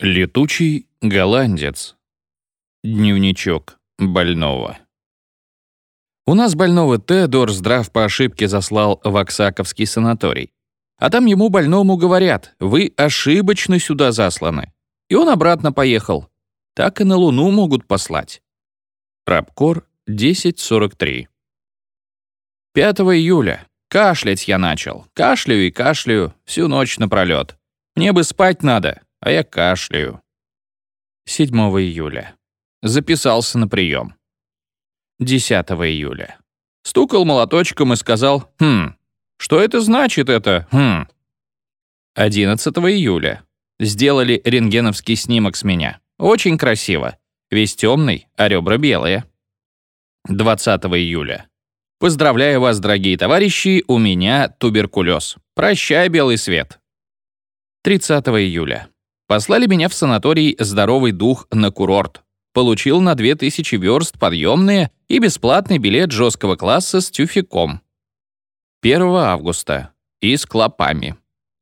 Летучий голландец. Дневничок больного. У нас больного Т. Дорздрав по ошибке заслал в Оксаковский санаторий. А там ему больному говорят, вы ошибочно сюда засланы. И он обратно поехал. Так и на Луну могут послать. Рабкор 1043. 5 июля. Кашлять я начал. Кашляю и кашляю всю ночь напролет. Мне бы спать надо, а я кашляю. 7 июля. Записался на прием. 10 июля. Стукал молоточком и сказал «Хм, что это значит это? Хм». 11 июля. Сделали рентгеновский снимок с меня. Очень красиво. Весь темный, а ребра белые. 20 июля. Поздравляю вас, дорогие товарищи, у меня туберкулез. Прощай, белый свет. 30 июля. Послали меня в санаторий «Здоровый дух» на курорт. Получил на 2000 верст подъемные и бесплатный билет жесткого класса с тюфяком. 1 августа. И с клопами.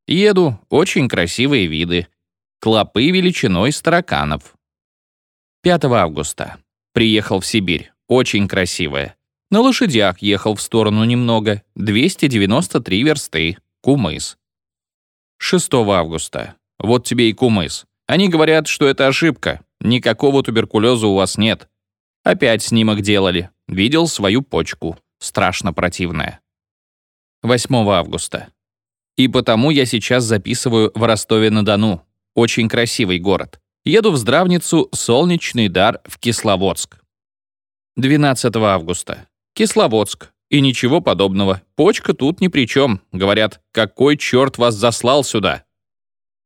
Еду, очень красивые виды. Клопы величиной с тараканов. 5 августа. Приехал в Сибирь. Очень красивая. На лошадях ехал в сторону немного. 293 версты. Кумыс. 6 августа. Вот тебе и кумыс. Они говорят, что это ошибка. Никакого туберкулеза у вас нет. Опять снимок делали. Видел свою почку. Страшно противная. 8 августа. И потому я сейчас записываю в Ростове-на-Дону. Очень красивый город. Еду в здравницу «Солнечный дар» в Кисловодск. 12 августа. Кисловодск. И ничего подобного. Почка тут ни при чем. Говорят, какой черт вас заслал сюда?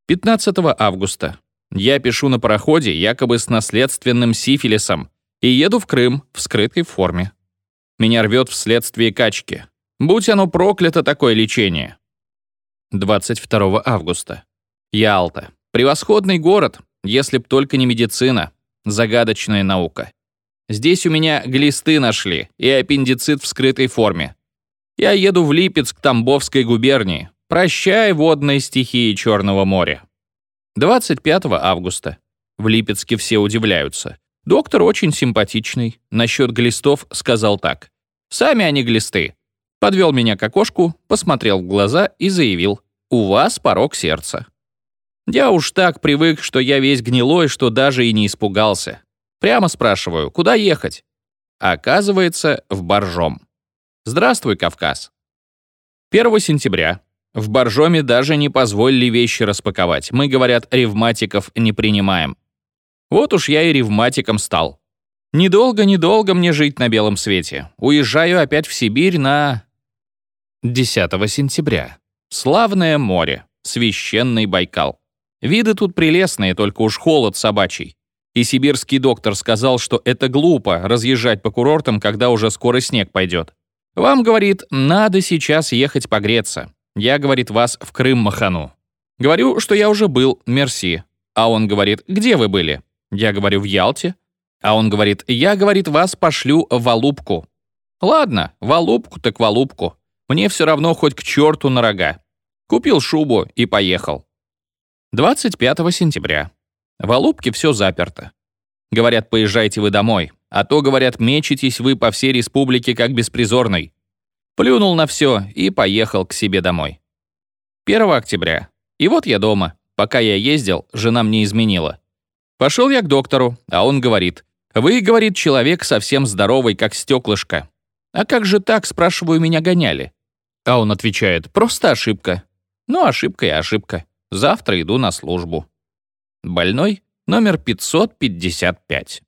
15 августа. Я пишу на пароходе якобы с наследственным сифилисом и еду в Крым в скрытой форме. Меня рвет вследствие качки. Будь оно проклято, такое лечение. 22 августа. Ялта. Превосходный город, если б только не медицина. Загадочная наука. Здесь у меня глисты нашли и аппендицит в скрытой форме. Я еду в Липецк Тамбовской губернии. Прощай, водные стихии Черного моря. 25 августа. В Липецке все удивляются. Доктор очень симпатичный. Насчет глистов сказал так. Сами они глисты. Подвел меня к окошку, посмотрел в глаза и заявил. У вас порог сердца. Я уж так привык, что я весь гнилой, что даже и не испугался. Прямо спрашиваю, куда ехать? Оказывается, в Боржом. Здравствуй, Кавказ. 1 сентября. В Боржоме даже не позволили вещи распаковать. Мы, говорят, ревматиков не принимаем. Вот уж я и ревматиком стал. Недолго-недолго мне жить на белом свете. Уезжаю опять в Сибирь на... 10 сентября. Славное море. Священный Байкал. Виды тут прелестные, только уж холод собачий. И сибирский доктор сказал, что это глупо разъезжать по курортам, когда уже скоро снег пойдет. Вам, говорит, надо сейчас ехать погреться. Я, говорит, вас в Крым махану. Говорю, что я уже был, мерси. А он говорит, где вы были? Я говорю, в Ялте. А он говорит, я, говорит, вас пошлю в Алубку. Ладно, в Алубку так в Алубку. Мне все равно хоть к черту на рога. Купил шубу и поехал. 25 сентября. В Алубке все заперто. Говорят, поезжайте вы домой. А то, говорят, мечетесь вы по всей республике как беспризорный. Плюнул на все и поехал к себе домой. 1 октября. И вот я дома. Пока я ездил, жена мне изменила. Пошел я к доктору, а он говорит, «Вы, — говорит, — человек совсем здоровый, как стеклышко». «А как же так, — спрашиваю, — меня гоняли?» А он отвечает, «Просто ошибка». Ну, ошибка и ошибка. Завтра иду на службу. Больной номер 555.